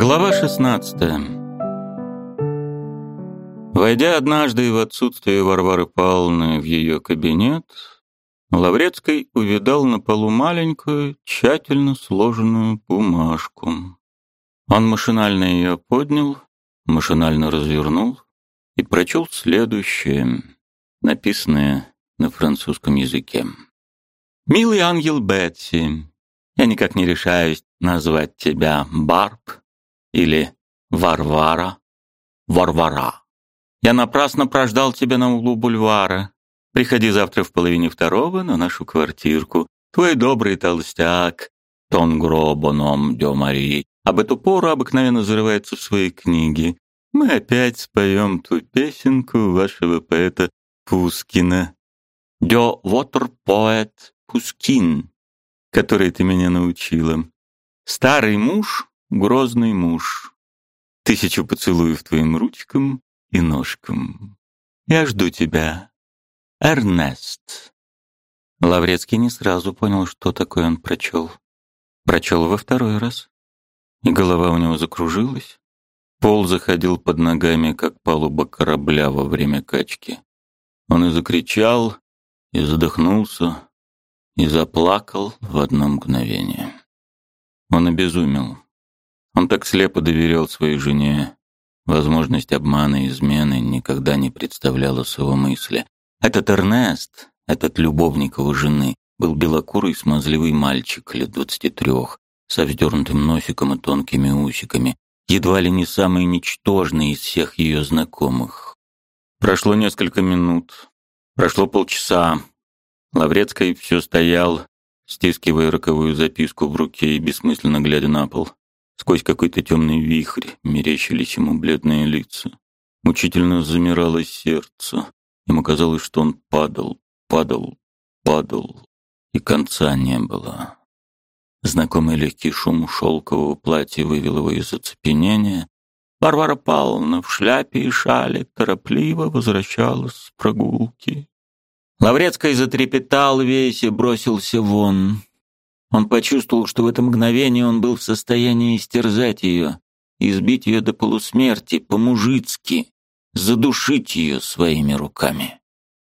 Глава 16 Войдя однажды в отсутствие Варвары Павловны в ее кабинет, Лаврецкий увидал на полу маленькую, тщательно сложенную бумажку. Он машинально ее поднял, машинально развернул и прочел следующее, написанное на французском языке. «Милый ангел Бетси, я никак не решаюсь назвать тебя Барб или Варвара, Варвара. Я напрасно прождал тебя на углу бульвара. Приходи завтра в половине второго на нашу квартирку. Твой добрый толстяк, Тон Гробоном Дё Мари, об эту пору обыкновенно зарывается в свои книги. Мы опять споем ту песенку вашего поэта Пускина. Дё Вотер Поэт Пускин, который ты меня научила. Старый муж грозный муж. Тысячу поцелуев твоим ручкам и ножкам. Я жду тебя, Эрнест. Лаврецкий не сразу понял, что такое он прочел. Прочел во второй раз. И голова у него закружилась. Пол заходил под ногами, как палуба корабля во время качки. Он и закричал, и задохнулся, и заплакал в одно мгновение. Он обезумел. Он так слепо доверял своей жене. Возможность обмана и измены никогда не представляла его мысли. Этот Эрнест, этот любовник его жены, был белокурый смазливый мальчик лет двадцати трех, со вздернутым носиком и тонкими усиками, едва ли не самый ничтожный из всех ее знакомых. Прошло несколько минут, прошло полчаса. Лаврецкий все стоял, стискивая роковую записку в руке и бессмысленно глядя на пол. Сквозь какой-то темный вихрь мерещились ему бледные лица. Мучительно замирало сердце. Ему казалось, что он падал, падал, падал, и конца не было. Знакомый легкий шум шелкового платья вывел его из оцепенения. Варвара Павловна в шляпе и шале торопливо возвращалась с прогулки. Лаврецкий затрепетал весь и бросился вон. Он почувствовал, что в это мгновение он был в состоянии истерзать ее, избить ее до полусмерти, по-мужицки, задушить ее своими руками.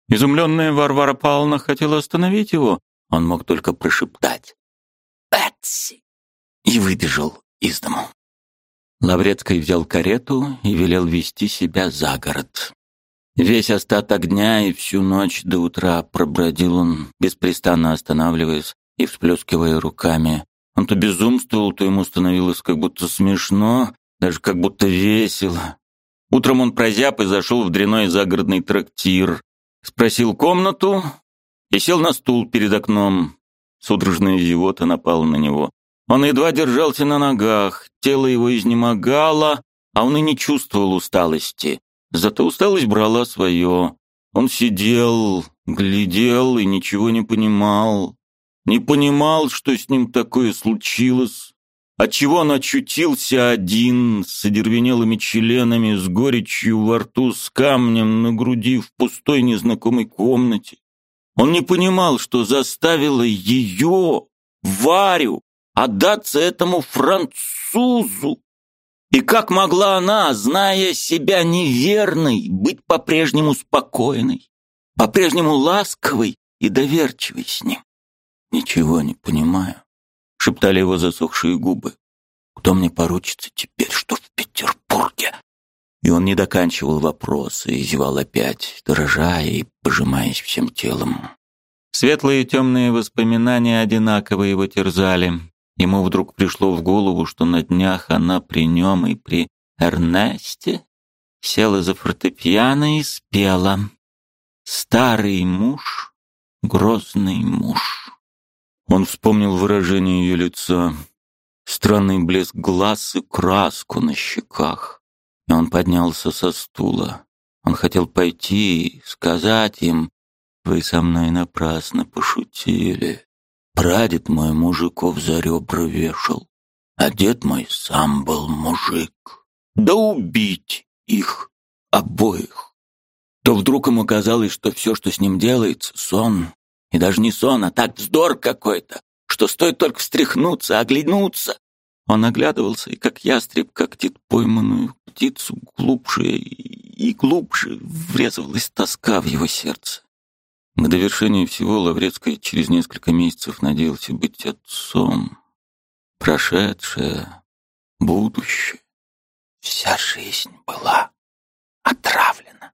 Изумленная Варвара Павловна хотела остановить его, он мог только прошептать «Бетси!» и выбежал из дому. Лаврецкий взял карету и велел вести себя за город. Весь остаток дня и всю ночь до утра пробродил он, беспрестанно останавливаясь, и всплескивая руками. Он то безумствовал, то ему становилось как будто смешно, даже как будто весело. Утром он прозяб и зашел в дряной загородный трактир. Спросил комнату и сел на стул перед окном. Судорожная зевота напала на него. Он едва держался на ногах, тело его изнемогало, а он и не чувствовал усталости. Зато усталость брала свое. Он сидел, глядел и ничего не понимал не понимал, что с ним такое случилось, отчего он очутился один, с одервенелыми членами, с горечью во рту, с камнем на груди в пустой незнакомой комнате. Он не понимал, что заставило ее, Варю, отдаться этому французу. И как могла она, зная себя неверной, быть по-прежнему спокойной, по-прежнему ласковой и доверчивой с ним? «Ничего не понимаю», — шептали его засохшие губы. «Кто мне поручится теперь, что в Петербурге?» И он не доканчивал вопросы и зевал опять, дрожа и пожимаясь всем телом. Светлые и темные воспоминания одинаково его терзали. Ему вдруг пришло в голову, что на днях она при нем и при Эрнесте села за фортепиано и спела. «Старый муж, грозный муж». Он вспомнил выражение ее лица, странный блеск глаз и краску на щеках. И он поднялся со стула. Он хотел пойти, сказать им, «Вы со мной напрасно пошутили. Прадед мой мужиков за ребра вешал, а дед мой сам был мужик. Да убить их обоих!» То вдруг ему казалось, что все, что с ним делается, сон, и даже не сон, а так вздор какой-то, что стоит только встряхнуться, оглянуться. Он оглядывался, и как ястреб когтит пойманную птицу, глубже и глубже врезалась тоска в его сердце. К довершению всего Лаврецкий через несколько месяцев надеялся быть отцом. Прошедшее, будущее. Вся жизнь была отравлена.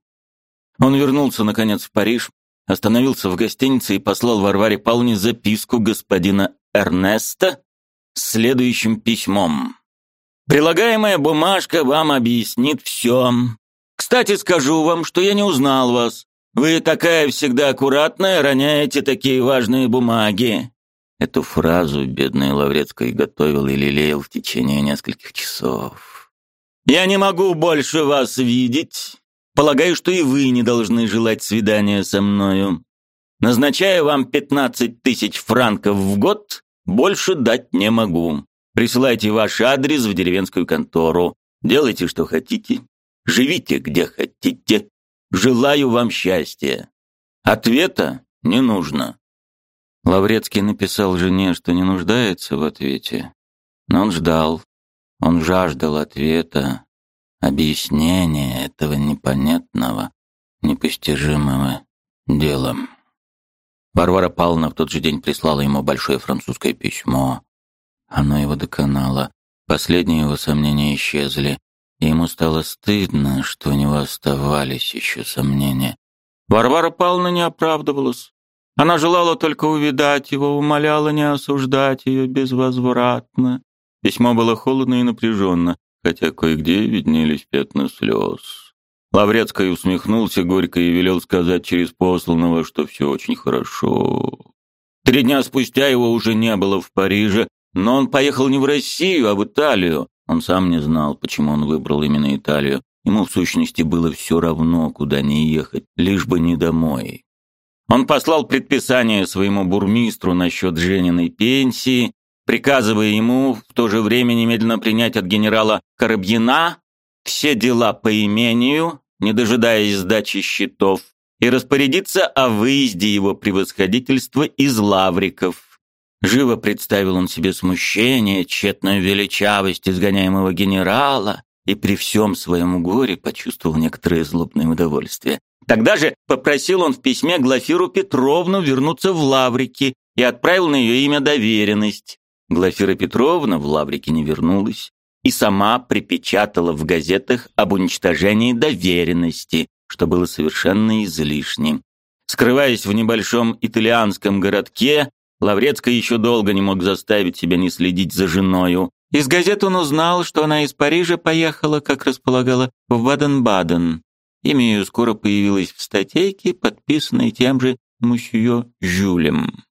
Он вернулся, наконец, в Париж, остановился в гостинице и послал Варваре Павловне записку господина Эрнеста с следующим письмом. «Прилагаемая бумажка вам объяснит все. Кстати, скажу вам, что я не узнал вас. Вы такая всегда аккуратная, роняете такие важные бумаги». Эту фразу бедный Лаврецкий готовил и лелеял в течение нескольких часов. «Я не могу больше вас видеть. Полагаю, что и вы не должны желать свидания со мною. Назначаю вам 15 тысяч франков в год, больше дать не могу. Присылайте ваш адрес в деревенскую контору. Делайте, что хотите. Живите, где хотите. Желаю вам счастья. Ответа не нужно. Лаврецкий написал жене, что не нуждается в ответе. Но он ждал. Он жаждал ответа объяснение этого непонятного, непостижимого дела. Варвара Павловна в тот же день прислала ему большое французское письмо. Оно его доконало. Последние его сомнения исчезли, и ему стало стыдно, что у него оставались еще сомнения. Варвара Павловна не оправдывалась. Она желала только увидать его, умоляла не осуждать ее безвозвратно. Письмо было холодно и напряженно хотя кое-где виднелись пятна слез. Лаврецкий усмехнулся горько и велел сказать через посланного, что все очень хорошо. Три дня спустя его уже не было в Париже, но он поехал не в Россию, а в Италию. Он сам не знал, почему он выбрал именно Италию. Ему в сущности было все равно, куда не ехать, лишь бы не домой. Он послал предписание своему бурмистру насчет Жениной пенсии, приказывая ему в то же время немедленно принять от генерала Коробьина все дела по имению, не дожидаясь сдачи счетов, и распорядиться о выезде его превосходительства из Лавриков. Живо представил он себе смущение, тщетную величавость изгоняемого генерала и при всем своем горе почувствовал некоторое злобное удовольствие. Тогда же попросил он в письме Глафиру Петровну вернуться в Лаврики и отправил на ее имя доверенность. Глафира Петровна в Лаврике не вернулась и сама припечатала в газетах об уничтожении доверенности, что было совершенно излишним. Скрываясь в небольшом итальянском городке, Лаврецкий еще долго не мог заставить себя не следить за женою. Из газет он узнал, что она из Парижа поехала, как располагала, в Баден-Баден. Имя ее скоро появилось в статейке, подписанной тем же мусье Жюлем.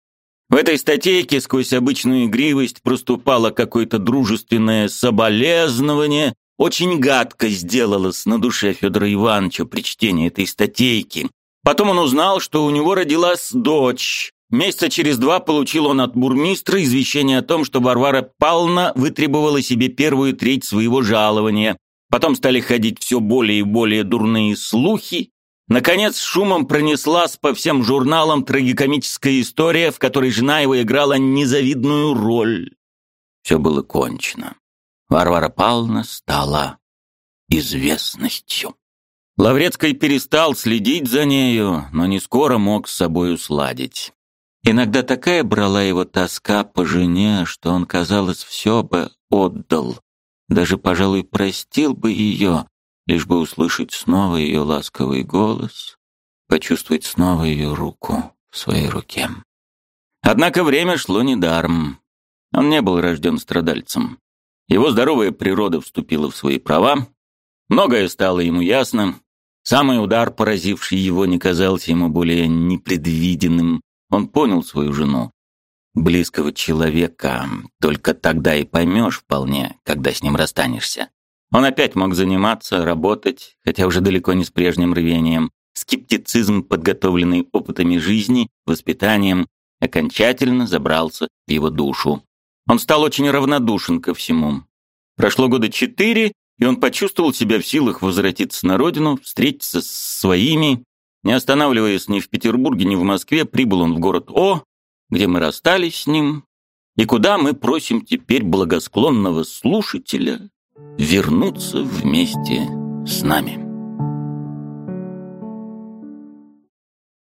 В этой статейке сквозь обычную игривость проступало какое-то дружественное соболезнование. Очень гадко сделалось на душе Федора Ивановича при чтении этой статейки. Потом он узнал, что у него родилась дочь. Месяца через два получил он от бурмистра извещение о том, что Варвара Павловна вытребовала себе первую треть своего жалования. Потом стали ходить все более и более дурные слухи, Наконец, шумом пронеслась по всем журналам трагикомическая история, в которой жена его играла незавидную роль. Все было кончено. Варвара Павловна стала известностью. Лаврецкий перестал следить за нею, но не скоро мог с собой усладить. Иногда такая брала его тоска по жене, что он, казалось, все бы отдал. Даже, пожалуй, простил бы ее, лишь бы услышать снова ее ласковый голос, почувствовать снова ее руку в своей руке. Однако время шло недаром. Он не был рожден страдальцем. Его здоровая природа вступила в свои права. Многое стало ему ясно. Самый удар, поразивший его, не казался ему более непредвиденным. Он понял свою жену. Близкого человека только тогда и поймешь вполне, когда с ним расстанешься. Он опять мог заниматься, работать, хотя уже далеко не с прежним рвением. Скептицизм, подготовленный опытами жизни, воспитанием, окончательно забрался в его душу. Он стал очень равнодушен ко всему. Прошло года четыре, и он почувствовал себя в силах возвратиться на родину, встретиться с своими. Не останавливаясь ни в Петербурге, ни в Москве, прибыл он в город О, где мы расстались с ним. и куда мы просим теперь благосклонного слушателя вернуться вместе с нами.